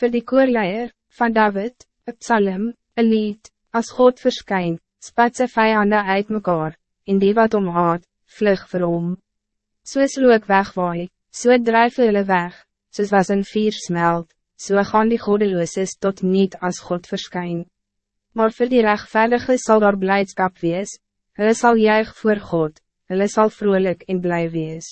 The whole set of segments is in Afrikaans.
Voor die koorleier, van David, een psalm, een lied, als God verskyn, spat sy vijanden uit mekaar, en die wat om haat, vlug vir hom. Soos look wegwaai, so drijf hulle weg, soos was een vier smelt, so gaan die godelooses tot niet als God verskyn. Maar voor die rechtvaardige zal daar blijdschap wees, hulle sal juig voor God, hulle sal vrolijk en blij wees.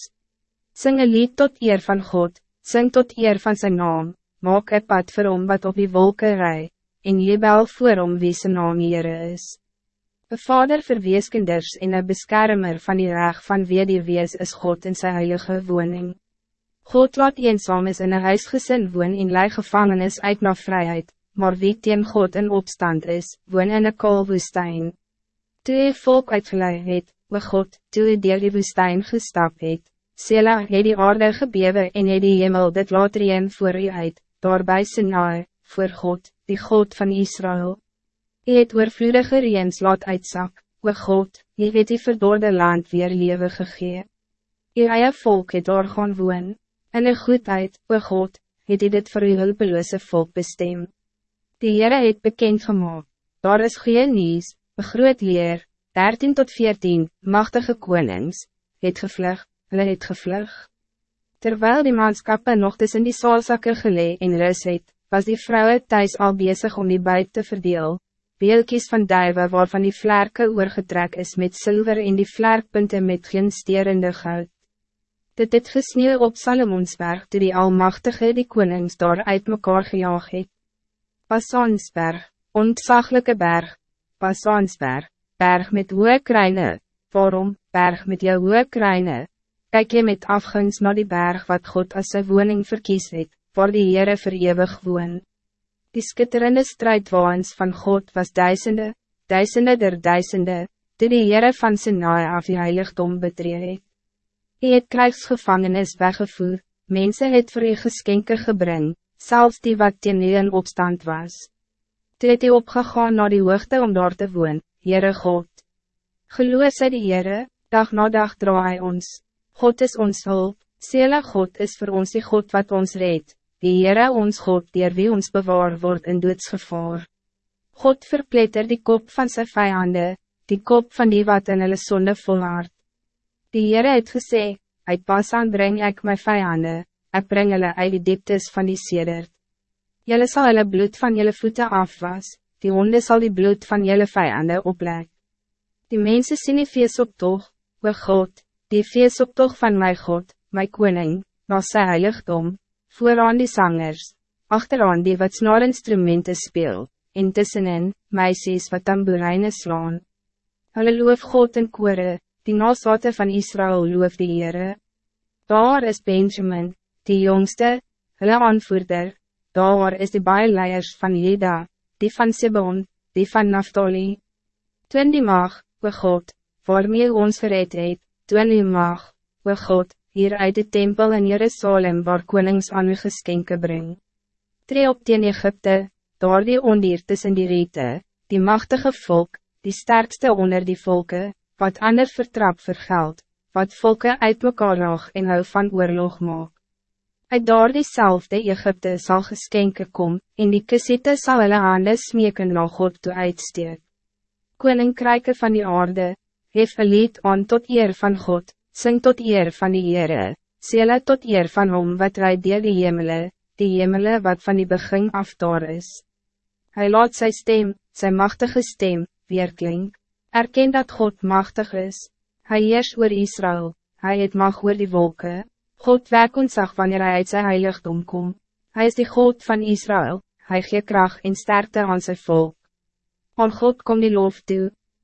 Sing een lied tot eer van God, sing tot eer van zijn naam, maak een pad vir hom wat op die wolken rij, en jebel voor hom wie sy naam Heere is. Een vader vir weeskinders en een beschermer van die reg van wie die wees is God in zijn heilige woning. God laat eenzaam is in een huisgezin woon en lei gevangenis uit na vrijheid, maar wie teen God in opstand is, woon in een koolwoestijn. Toe je volk uitgeleid het, we God, toe je deel die woestijn gestap het, Sela het die aarde gebewe en het die hemel dit laat reen voor u uit, daarby Sinai, voor God, die God van Israël. Je het oorvloedige reens laat uitzak, o God, je het die verdorde land weer leven gegee. Je eie volk het daar gaan woon, in een goedheid, o God, het hy dit vir u hulpeloze volk bestem. Die Heere het bekend gemaakt, daar is geen nieuws, een groot leer, 13 tot 14, machtige konings, het gevlug, hulle het gevlug. Terwijl die manskappen nog tussen die saalzakken gelee en rus het, was die vrouwen thuis al bezig om die buit te verdeel, beelkies van duiven waarvan die vlerke oorgetrek is met zilver en die vlerkpunten met geen sterende goud. Dit het gesneeuw op Salomonsberg toe die Almachtige die konings daar uit mekaar gejaag het. Passansberg, ontzaglijke berg, Passansberg, berg met hoge kruine, waarom, berg met jou hoge kruine, kijk je met afgunst naar die berg wat God als zijn woning verkies het, waar die Heere verewig woon. Die skitterende strijdwaans van God was duisende, duisende der duisende, toe die Heere van Sinai af die heiligdom betree het. Hy het krijgsgevangenis weggevoer, mensen het vir u geskenke gebring, zelfs die wat teen u in opstand was. Toe het hy opgegaan naar die hoogte om daar te woon, Heere God. Geloos hy die Heere, dag na dag draai ons, God is ons hulp, Sela God is voor ons die God wat ons redt die Heere ons God dier wie ons bewaar wordt in doodsgevaar. God verpletter die kop van zijn vijanden, die kop van die wat in hulle sonde volhaard. Die Heere het gesê, uit pas aan breng ek my vijanden, ek bring hulle uit die dieptes van die sedert. Julle sal hulle bloed van julle voeten afwas, die honde zal die bloed van julle vijanden oplek. Die mensen sien die feestoptog, we God, die feestoptog van my God, my koning, na sy heiligdom, vooraan die zangers, achteraan die wat instrumenten speel, en tussenin, meisjes wat tamboerijnen slaan. Hulle loof God en kore, die nasate van Israël loof die Heere. Daar is Benjamin, die jongste, hulle aanvoerder, daar is die baie leiers van Jeda, die van Sibon, die van Naftali. Toen die mag, we God, waarmee ons gereed het, toen die mag, we God, hier uit de tempel in Jerusalem waar konings aan u geskenke bring. Tree op teen Egypte, daar die ondier tussen die riete, die machtige volk, die sterkste onder die volken, wat ander vertrap vergeld, wat volken uit mekaar raag en hou van oorlog maak. Uit daar diezelfde Egypte zal geskenke kom, en die kisiete sal hulle hande smeken na God toe uitsteek. Koninkryke van die aarde, hef een lied aan tot eer van God, Sing tot eer van die Heere, Sela tot eer van hom wat rijd deel die hemele, die hemele wat van die begin af daar is. Hij laat zijn stem, zijn machtige stem, weer klink. Erken dat God machtig is. Hij heers oor Israël, hij het mag oor die wolken. God werk ons zag wanneer hij uit zijn heiligdom kom. Hij is die God van Israël, hij geeft kracht en sterkte aan zijn volk. Aan God kom die lof toe.